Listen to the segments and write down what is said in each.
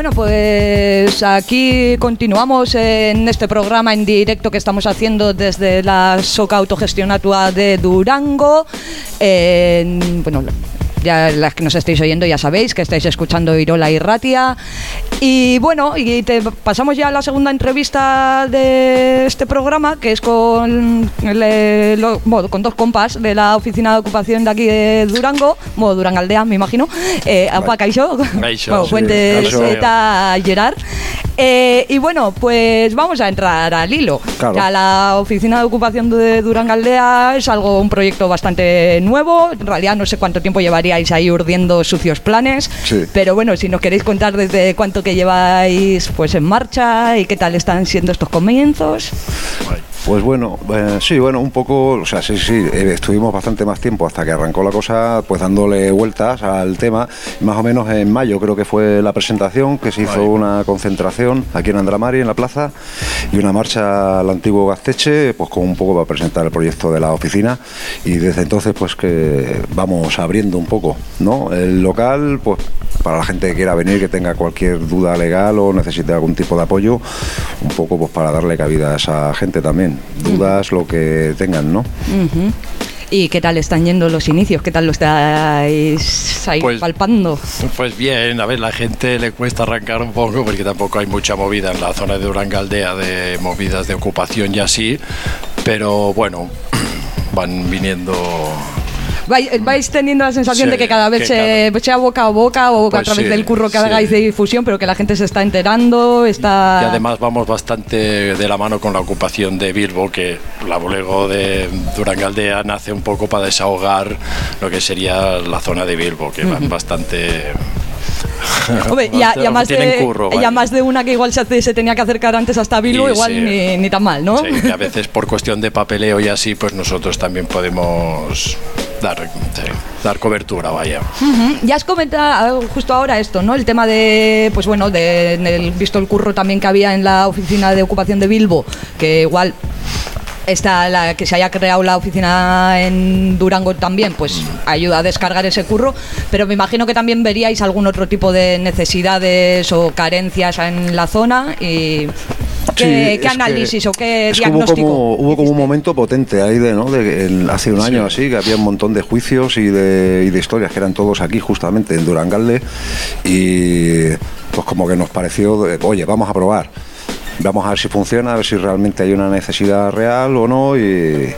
Bueno, pues aquí continuamos en este programa en directo que estamos haciendo desde la Soca Autogestionatua de Durango. En, bueno, ya las que nos estáis oyendo ya sabéis que estáis escuchando Irola y Ratia. Y bueno, y te pasamos ya a la segunda entrevista de este programa, que es con, el- lo- bueno, con dos compas de la oficina de ocupación de aquí de Durango, bueno, Durangaldea, me imagino, eh, Apa Caixo, bueno, Fuentes eta Gerard. Eh, y bueno, pues vamos a entrar al hilo. Claro. Ya la oficina de ocupación de Durangaldea es algo, un proyecto bastante nuevo. En realidad no sé cuánto tiempo llevaríais ahí urdiendo sucios planes. Sí. Pero bueno, si nos queréis contar desde cuánto que lleváis pues en marcha y qué tal están siendo estos comienzos. Pues bueno, eh, sí, bueno, un poco, o sea, sí, sí, eh, estuvimos bastante más tiempo hasta que arrancó la cosa, pues dándole vueltas al tema. Más o menos en mayo creo que fue la presentación, que se hizo una concentración aquí en Andramari, en la plaza, y una marcha al antiguo Gasteche, pues con un poco para presentar el proyecto de la oficina. Y desde entonces, pues que vamos abriendo un poco, ¿no? El local, pues para la gente que quiera venir, que tenga cualquier duda legal o necesite algún tipo de apoyo, un poco pues para darle cabida a esa gente también. Dudas, lo que tengan, ¿no? ¿Y qué tal están yendo los inicios? ¿Qué tal lo estáis ahí Pues- palpando? Pues bien, a ver, la gente le cuesta arrancar un poco porque tampoco hay mucha movida en la zona de Durangaldea de movidas de ocupación y así, pero bueno, van viniendo... ¿Vais, vais teniendo la sensación Sí, de que cada vez que se, sea boca a boca o Pues a través sí, del curro que sí. hagáis de difusión, pero que la gente se está enterando, está... Y además vamos bastante de la mano con la ocupación de Bilbo, que la bolego de Durangaldea nace un poco para desahogar lo que sería la zona de Bilbo, que van bastante... Hombre, y a, y a más de, curro, más de una que igual se, hace- se tenía que acercar antes hasta Bilbo, Y igual sí. ni, ni tan mal, ¿no? Sí, que a veces por cuestión de papeleo y así, pues nosotros también podemos dar, sí, dar cobertura, vaya. Ya has comentado justo ahora esto, ¿no? El tema de, pues bueno, de, en el- visto el curro también que había en la oficina de ocupación de Bilbo, que igual está la que se haya creado la oficina en Durango también, pues ayuda a descargar ese curro, pero me imagino que también veríais algún otro tipo de necesidades o carencias en la zona y ¿qué, Sí, qué es que- análisis o qué hubo diagnóstico? como, hubo como un momento potente ahí de, ¿no? De, en- hace un año así, que había un montón de juicios y de, y de historias que eran todos aquí justamente en Durangalde y pues como que nos pareció, de, oye, vamos a probar. Vamos a ver si funciona, a ver si realmente hay una necesidad real o no y,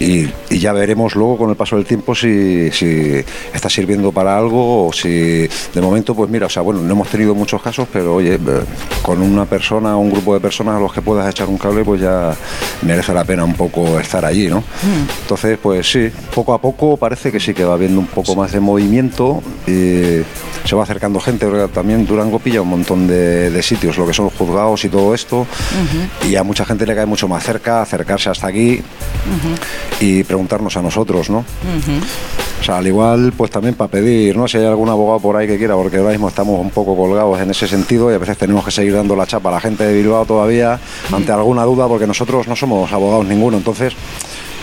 y- y ya veremos luego con el paso del tiempo si, si está sirviendo para algo o si de momento pues mira, o sea, bueno, no hemos tenido muchos casos, pero oye, eh, con una persona o un grupo de personas a los que puedas echar un cable pues ya merece la pena un poco estar allí, ¿no? Entonces pues sí, poco a poco parece que sí que va habiendo un poco más de movimiento y se va acercando gente, también Durango pilla un montón de, de sitios, lo que son los juzgados y todo esto, y a mucha gente le cae mucho más cerca acercarse hasta aquí y preguntarnos a nosotros, ¿no? O sea, al igual, pues también para pedir, ¿no? Si hay algún abogado por ahí que quiera, porque ahora mismo estamos un poco colgados en ese sentido y a veces tenemos que seguir dando la chapa a la gente de Bilbao todavía ante alguna duda, porque nosotros no somos abogados ninguno, entonces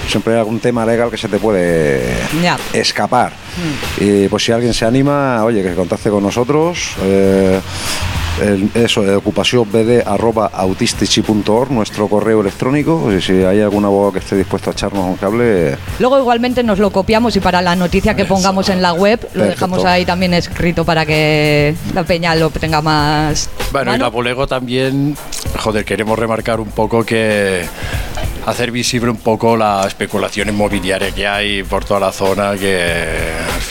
siempre hay algún tema legal que se te puede escapar. Y pues si alguien se anima, oye, que contacte con nosotros. eh, el- eso, ocupación nuestro correo electrónico. Y si hay algún abogado que esté dispuesto a echarnos un cable, Luego igualmente nos lo copiamos y para la noticia que pongamos en la web lo Perfecto. dejamos ahí también escrito para que la peña lo tenga más... Bueno, y mano. la bolego también, joder, queremos remarcar un poco que hacer visible un poco la especulación inmobiliaria que hay por toda la zona, que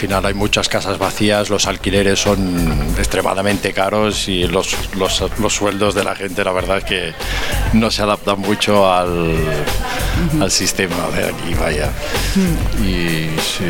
final hay muchas casas vacías, los alquileres son extremadamente caros y los, los, los sueldos de la gente la verdad es que no se adaptan mucho al, al sistema de aquí, vaya. Y sí.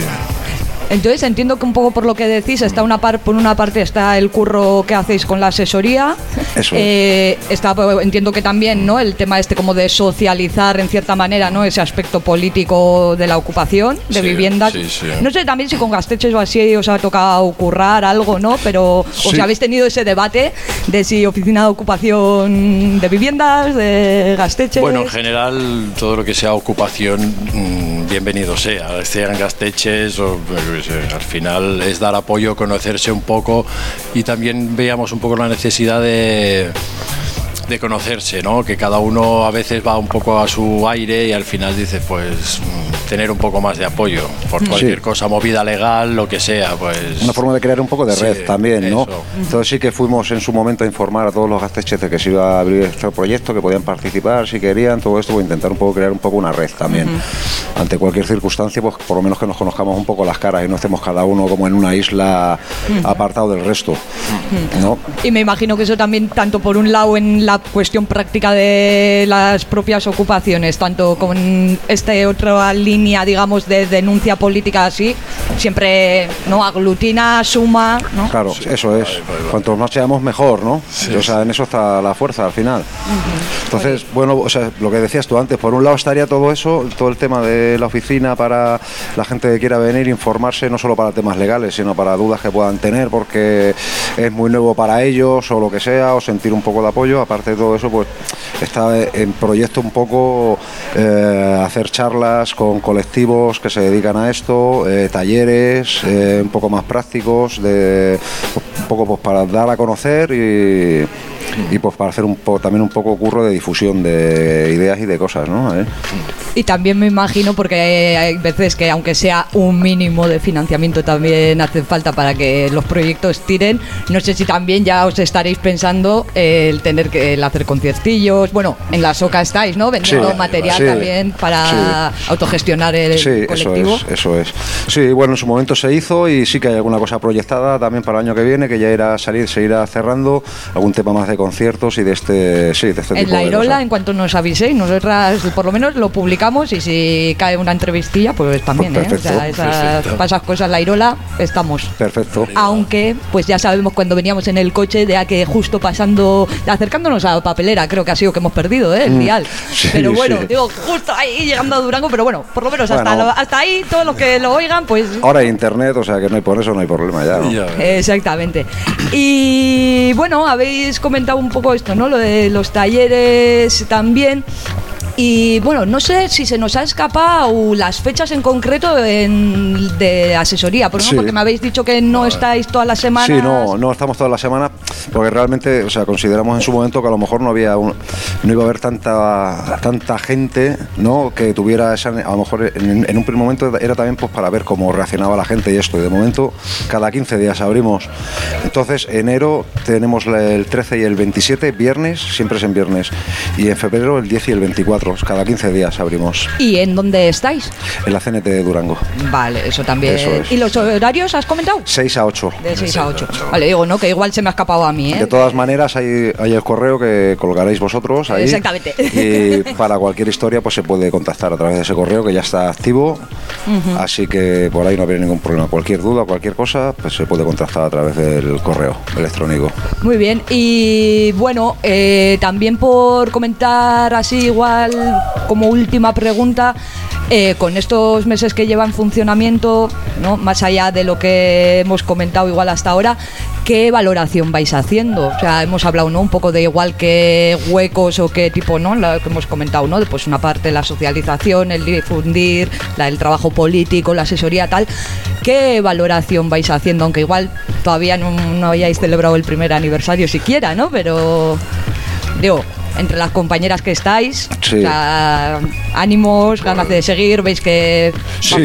Entonces entiendo que un poco por lo que decís, está una par, por una parte está el curro que hacéis con la asesoría. Eso Eh, está, pues, entiendo que también, ¿no? El tema este como de socializar en cierta manera, ¿no? Ese aspecto político de la ocupación, de Sí, viviendas. sí, sí. No sé también si con Gasteches o así os ha tocado currar algo, ¿no? Pero o Sí. si habéis tenido ese debate de si oficina de ocupación de viviendas, de Gasteches. Bueno, en general, todo lo que sea ocupación, mm, bienvenido sea, sean gasteches o pues, al final es dar apoyo, conocerse un poco y también veamos un poco la necesidad de de conocerse, ¿no? Que cada uno a veces va un poco a su aire y al final dice, pues mm, tener un poco más de apoyo por cualquier cosa, movida legal, lo que sea, pues. Una forma de crear un poco de red también, ¿no? Entonces sí que fuimos en su momento a informar a todos los gasteches de que se iba a abrir este proyecto, que podían participar si querían, todo esto, pues intentar un poco crear un poco una red también. Ante cualquier circunstancia, pues por lo menos que nos conozcamos un poco las caras y no estemos cada uno como en una isla apartado del resto, ¿no? Y me imagino que eso también, tanto por un lado en la cuestión práctica de las propias ocupaciones, tanto con esta otra línea, digamos, de denuncia política así, siempre no aglutina, suma, ¿no? Claro, eso es. Cuanto más seamos mejor, ¿no? o sea, en eso está la fuerza al final. Entonces, bueno, o sea, lo que decías tú antes, por un lado estaría todo eso, todo el tema de la oficina para la gente que quiera venir, informarse, no solo para temas legales, sino para dudas que puedan tener, porque es muy nuevo para ellos o lo que sea, o sentir un poco de apoyo, aparte de todo eso, pues está en proyecto un poco eh, hacer charlas con colectivos que se dedican a esto, eh, talleres eh, un poco más prácticos, de, un poco pues, para dar a conocer y y pues para hacer un poco también un poco curro de difusión de ideas y de cosas, ¿no? Y también me imagino, porque hay veces que aunque sea un mínimo de financiamiento también hace falta para que los proyectos tiren, no sé si también ya os estaréis pensando el tener que hacer conciertillos, bueno, en la SOCA estáis, ¿no? Vendiendo material también para autogestionar el colectivo. Eso es, eso es. Sí, bueno, en su momento se hizo y sí que hay alguna cosa proyectada también para el año que viene, que ya irá a salir, se irá cerrando, algún tema más de conciertos y de este, sí, de este en la Irola, en cuanto nos aviséis, nosotras por lo menos lo publicamos y si cae una entrevistilla, pues también, pues ¿eh? esas, para esas cosas, la Irola, estamos. Perfecto. Aunque, pues ya sabemos cuando veníamos en el coche, de a que justo pasando, acercándonos a papelera, creo que ha sido que hemos perdido, ¿eh? El mm. pero bueno, digo, justo ahí llegando a Durango, pero bueno, por lo menos hasta, hasta ahí, todos los que lo oigan, pues. Ahora hay internet, o sea que no hay por eso, no hay problema ya. Exactamente. Y bueno, habéis comentado un poco esto, ¿no? Lo de los talleres también. Y bueno, no sé si se nos ha escapado las fechas en concreto de asesoría, por ejemplo, porque me habéis dicho que no estáis todas las semanas. Sí, no, no estamos todas las semanas, porque realmente, o sea, consideramos en su momento que a lo mejor no había, no iba a haber tanta tanta gente, ¿no? Que tuviera esa, a lo mejor en, un primer momento era también pues para ver cómo reaccionaba la gente y esto. Y de momento, cada 15 días abrimos. Entonces, enero tenemos el 13 y el 27, viernes, siempre es en viernes, y en febrero el 10 y el 24 cada 15 días abrimos. ¿Y en dónde estáis? En la CNT de Durango. Vale, eso también. ¿Y los horarios has comentado? 6 a 8. De 6 a 8. Vale, digo, ¿no? Que igual se me ha escapado a mí, ¿eh? De todas maneras, hay, hay el correo que colgaréis vosotros ahí. Exactamente. Y para cualquier historia, pues se puede contactar a través de ese correo que ya está activo. Así que por ahí no habría ningún problema. Cualquier duda, cualquier cosa, pues se puede contactar a través del correo electrónico. Muy bien. Y bueno, eh, también por comentar así igual como última pregunta, eh, con estos meses que lleva en funcionamiento, ¿no? más allá de lo que hemos comentado igual hasta ahora, ¿qué valoración vais haciendo? O sea, hemos hablado ¿no? un poco de igual que huecos o qué tipo, ¿no? Lo que hemos comentado, ¿no? Pues una parte la socialización, el difundir, el trabajo político, la asesoría, tal. ¿Qué valoración vais haciendo? Aunque igual todavía no, no hayáis celebrado el primer aniversario siquiera, ¿no? Pero digo, entre las compañeras que estáis. ánimos, ganas de seguir, veis que... Sí,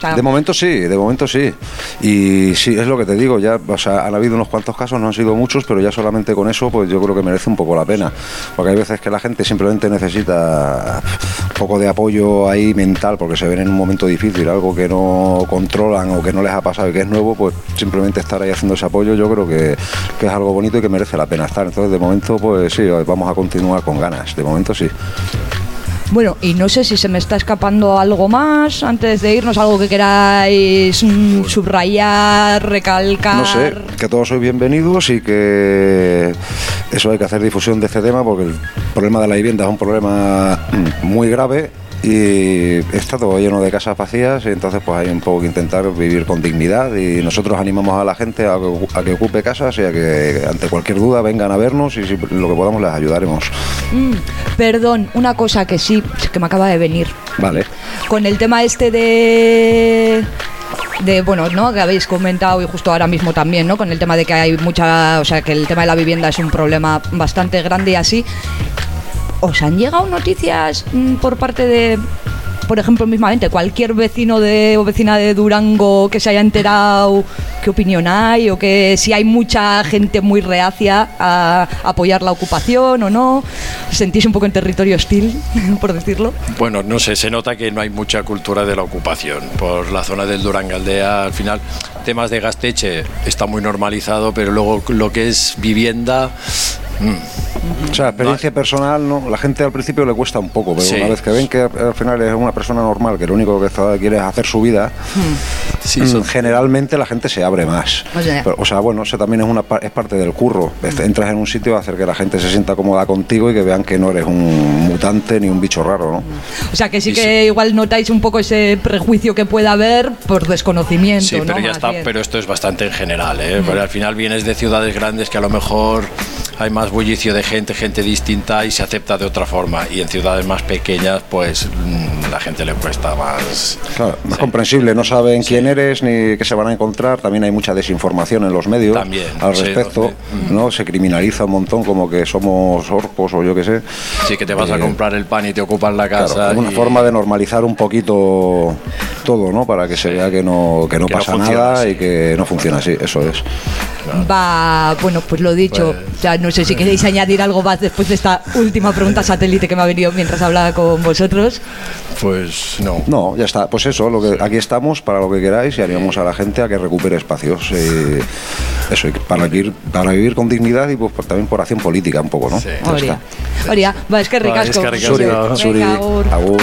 de momento sí, de momento sí. Y sí, es lo que te digo, ya, han habido unos cuantos casos, no han sido muchos, pero ya solamente con eso, pues yo creo que merece un poco la pena. Porque hay veces que la gente simplemente necesita un poco de apoyo ahí mental, porque se ven en un momento difícil, algo que no controlan o que no les ha pasado y que es nuevo, pues simplemente estar ahí haciendo ese apoyo, yo creo que, que es algo bonito y que merece la pena estar. Entonces, de momento, pues sí, vamos a continuar con ganas, de momento sí. Bueno, y no sé si se me está escapando algo más antes de irnos, algo que queráis mm, subrayar, recalcar. No sé, que todos sois bienvenidos y que eso hay que hacer difusión de este tema porque el problema de la vivienda es un problema mm, muy grave y está todo lleno de casas vacías y entonces pues hay un poco que intentar vivir con dignidad y nosotros animamos a la gente a que, a que ocupe casas y a que ante cualquier duda vengan a vernos y si lo que podamos les ayudaremos. Mm, perdón, una cosa que sí, que me acaba de venir. Vale. Con el tema este de de bueno, ¿no? Que habéis comentado y justo ahora mismo también, ¿no? Con el tema de que hay mucha, o sea, que el tema de la vivienda es un problema bastante grande y así. ¿Os han llegado noticias mm, por parte de por ejemplo, mismamente, cualquier vecino de, o vecina de Durango que se haya enterado, qué opinión hay, o que si hay mucha gente muy reacia a apoyar la ocupación o no, sentís un poco en territorio hostil, por decirlo. Bueno, no sé, se nota que no hay mucha cultura de la ocupación. Por la zona del Durangaldea, al final, temas de gasteche está muy normalizado, pero luego lo que es vivienda. Mm, O sea, experiencia personal, ¿no? La gente al principio le cuesta un poco, pero Sí. una vez que ven que al final es una persona normal, que lo único que está- quiere es hacer su vida, Sí, mm, son- generalmente la gente se abre más. O sea- Pero, o sea, bueno, eso también es, una, es parte del curro. Entras en un sitio a hacer que la gente se sienta cómoda contigo y que vean que no eres un mutante ni un bicho raro, ¿no? O sea, que sí Y que igual notáis un poco ese prejuicio que pueda haber por desconocimiento, Sí, ¿no? pero ya Más está, bien. pero esto es bastante en general, ¿eh? Porque al final vienes de ciudades grandes que a lo mejor hay más bullicio de gente, gente distinta y se acepta de otra forma. Y en ciudades más pequeñas, pues mm, la gente le cuesta más. Claro, más Sí. comprensible, no saben quién eres ni qué se van a encontrar. También hay mucha desinformación en los medios También, al respecto, ¿no? Se criminaliza un montón como que somos orcos o yo qué sé. Sí, que te vas a Eh, comprar el pan y te ocupan la casa. una y- forma de normalizar un poquito todo, ¿no? Para que se vea que no, que no Que no pasa funciona nada así. y que no funciona así, eso es. Va, bueno, pues lo dicho. Pues- Ya no sé si queréis añadir algo más después de esta última pregunta satélite que me ha venido mientras hablaba con vosotros. Pues no. No, ya está. Pues eso, lo que, aquí estamos para lo que queráis y animamos a la gente a que recupere espacios. eh, eso, y para vivir, para vivir con dignidad y pues por- también por acción política un poco, ¿no? Sí. Ya Oria. está. Oria, va, es que Va, ricasco. eskerrik asko. Suri, Venga, Suri, agur. agur.